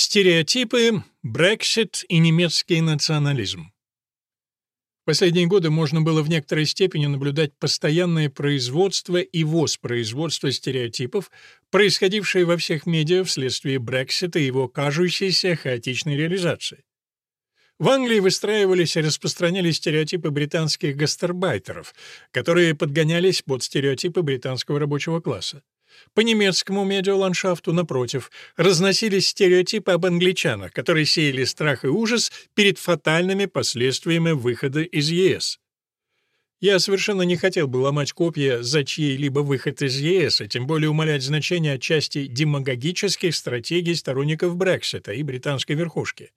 Стереотипы, Брексит и немецкий национализм. В последние годы можно было в некоторой степени наблюдать постоянное производство и воспроизводство стереотипов, происходившие во всех медиа вследствие Брексита и его кажущейся хаотичной реализации. В Англии выстраивались и распространялись стереотипы британских гастарбайтеров, которые подгонялись под стереотипы британского рабочего класса. По немецкому медиаландшафту, напротив, разносились стереотипы об англичанах, которые сеяли страх и ужас перед фатальными последствиями выхода из ЕС. Я совершенно не хотел бы ломать копья за чьей-либо выход из ЕС, а тем более умалять значение отчасти демагогических стратегий сторонников Брексита и британской верхушки.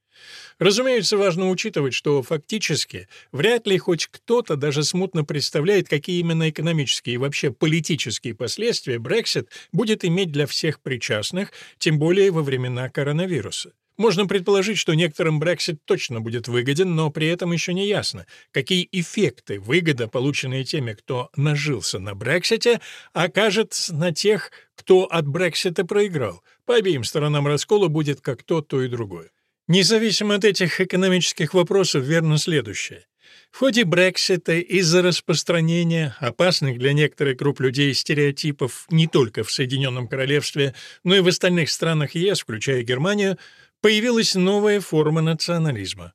Разумеется, важно учитывать, что фактически вряд ли хоть кто-то даже смутно представляет, какие именно экономические и вообще политические последствия Брексит будет иметь для всех причастных, тем более во времена коронавируса. Можно предположить, что некоторым Брексит точно будет выгоден, но при этом еще не ясно, какие эффекты выгода, полученные теми, кто нажился на Брексите, окажет на тех, кто от Брексита проиграл. По обеим сторонам раскола будет как то, то и другое. Независимо от этих экономических вопросов, верно следующее. В ходе Брексита из-за распространения опасных для некоторых групп людей стереотипов не только в Соединенном Королевстве, но и в остальных странах ЕС, включая Германию, появилась новая форма национализма.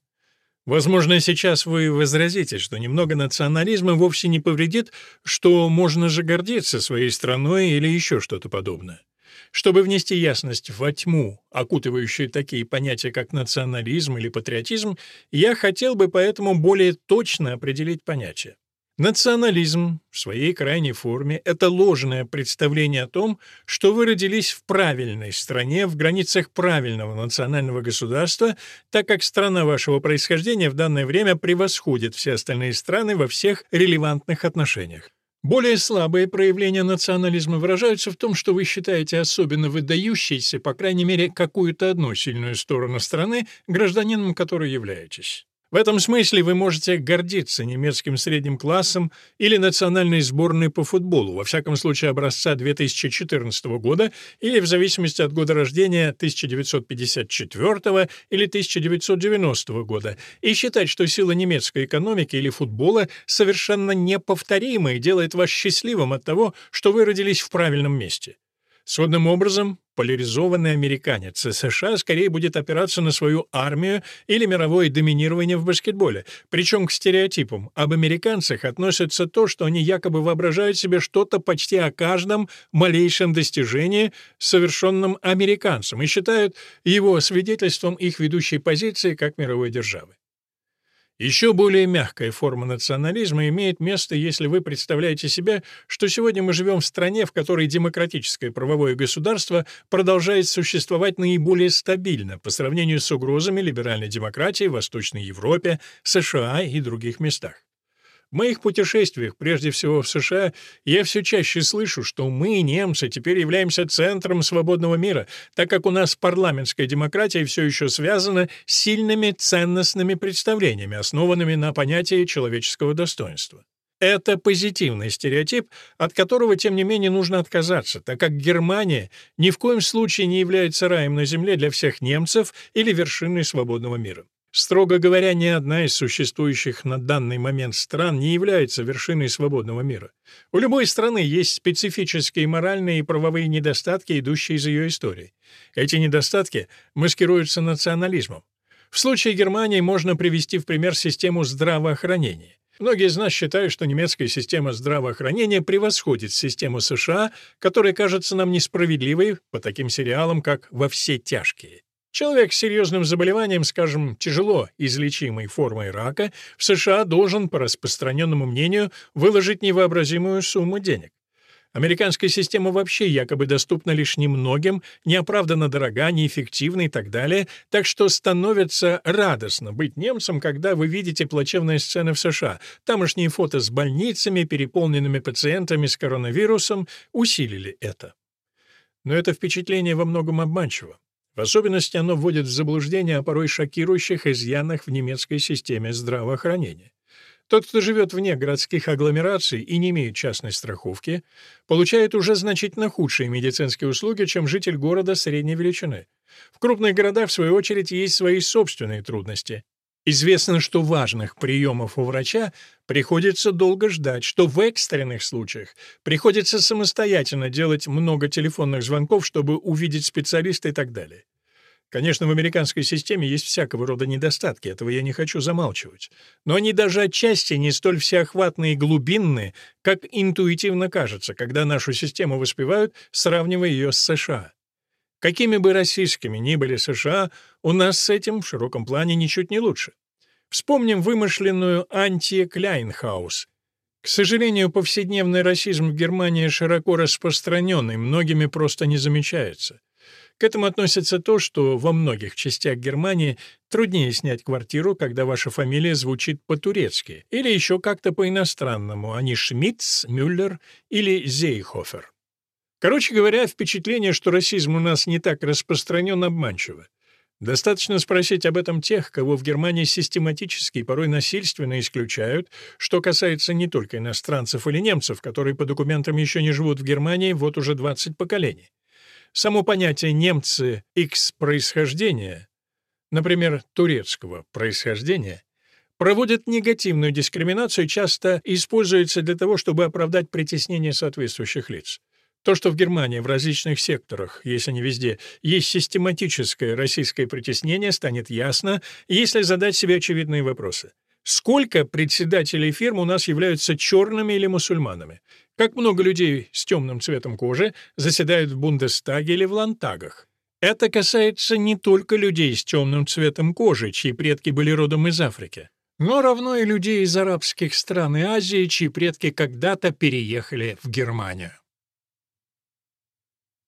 Возможно, сейчас вы возразите, что немного национализма вовсе не повредит, что можно же гордиться своей страной или еще что-то подобное. Чтобы внести ясность во тьму, окутывающую такие понятия, как национализм или патриотизм, я хотел бы поэтому более точно определить понятия. Национализм в своей крайней форме — это ложное представление о том, что вы родились в правильной стране, в границах правильного национального государства, так как страна вашего происхождения в данное время превосходит все остальные страны во всех релевантных отношениях. Более слабые проявления национализма выражаются в том, что вы считаете особенно выдающейся, по крайней мере, какую-то одну сильную сторону страны, гражданином которой являетесь. В этом смысле вы можете гордиться немецким средним классом или национальной сборной по футболу, во всяком случае образца 2014 года или в зависимости от года рождения 1954 или 1990 года, и считать, что сила немецкой экономики или футбола совершенно неповторима и делает вас счастливым от того, что вы родились в правильном месте. Сходным образом, поляризованный американец из США скорее будет опираться на свою армию или мировое доминирование в баскетболе. Причем к стереотипам об американцах относится то, что они якобы воображают себе что-то почти о каждом малейшем достижении, совершенном американцем, и считают его свидетельством их ведущей позиции как мировой державы. Еще более мягкая форма национализма имеет место, если вы представляете себе, что сегодня мы живем в стране, в которой демократическое правовое государство продолжает существовать наиболее стабильно по сравнению с угрозами либеральной демократии в Восточной Европе, США и других местах. В моих путешествиях, прежде всего в США, я все чаще слышу, что мы, немцы, теперь являемся центром свободного мира, так как у нас парламентская демократия все еще связана с сильными ценностными представлениями, основанными на понятии человеческого достоинства. Это позитивный стереотип, от которого, тем не менее, нужно отказаться, так как Германия ни в коем случае не является раем на земле для всех немцев или вершиной свободного мира. Строго говоря, ни одна из существующих на данный момент стран не является вершиной свободного мира. У любой страны есть специфические моральные и правовые недостатки, идущие из ее истории. Эти недостатки маскируются национализмом. В случае Германии можно привести в пример систему здравоохранения. Многие из нас считают, что немецкая система здравоохранения превосходит систему США, которая кажется нам несправедливой по таким сериалам, как «Во все тяжкие». Человек с серьезным заболеванием, скажем, тяжело излечимой формой рака, в США должен, по распространенному мнению, выложить невообразимую сумму денег. Американская система вообще якобы доступна лишь немногим, неоправданно дорога, неэффективна и так далее, так что становится радостно быть немцем, когда вы видите плачевные сцены в США. Тамошние фото с больницами, переполненными пациентами с коронавирусом усилили это. Но это впечатление во многом обманчиво. В особенности оно вводит в заблуждение о порой шокирующих изъянах в немецкой системе здравоохранения. Тот, кто живет вне городских агломераций и не имеет частной страховки, получает уже значительно худшие медицинские услуги, чем житель города средней величины. В крупных городах, в свою очередь, есть свои собственные трудности. Известно, что важных приемов у врача приходится долго ждать, что в экстренных случаях приходится самостоятельно делать много телефонных звонков, чтобы увидеть специалиста и так далее. Конечно, в американской системе есть всякого рода недостатки, этого я не хочу замалчивать. Но они даже отчасти не столь всеохватные и глубинные, как интуитивно кажется, когда нашу систему воспевают, сравнивая ее с США. Какими бы российскими ни были США, у нас с этим в широком плане ничуть не лучше. Вспомним вымышленную Антия Кляйнхаус. К сожалению, повседневный расизм в Германии широко распространенный, многими просто не замечается. К этому относится то, что во многих частях Германии труднее снять квартиру, когда ваша фамилия звучит по-турецки, или еще как-то по-иностранному, а не Шмидц, Мюллер или Зейхофер. Короче говоря, впечатление, что расизм у нас не так распространен, обманчиво. Достаточно спросить об этом тех, кого в Германии систематически и порой насильственно исключают, что касается не только иностранцев или немцев, которые по документам еще не живут в Германии вот уже 20 поколений. Само понятие «немцы X происхождения», например, турецкого происхождения, проводит негативную дискриминацию и часто используется для того, чтобы оправдать притеснение соответствующих лиц. То, что в Германии в различных секторах, если не везде, есть систематическое российское притеснение, станет ясно, если задать себе очевидные вопросы. Сколько председателей фирм у нас являются черными или мусульманами? Как много людей с темным цветом кожи заседают в Бундестаге или в Лантагах? Это касается не только людей с темным цветом кожи, чьи предки были родом из Африки, но равно и людей из арабских стран и Азии, чьи предки когда-то переехали в Германию.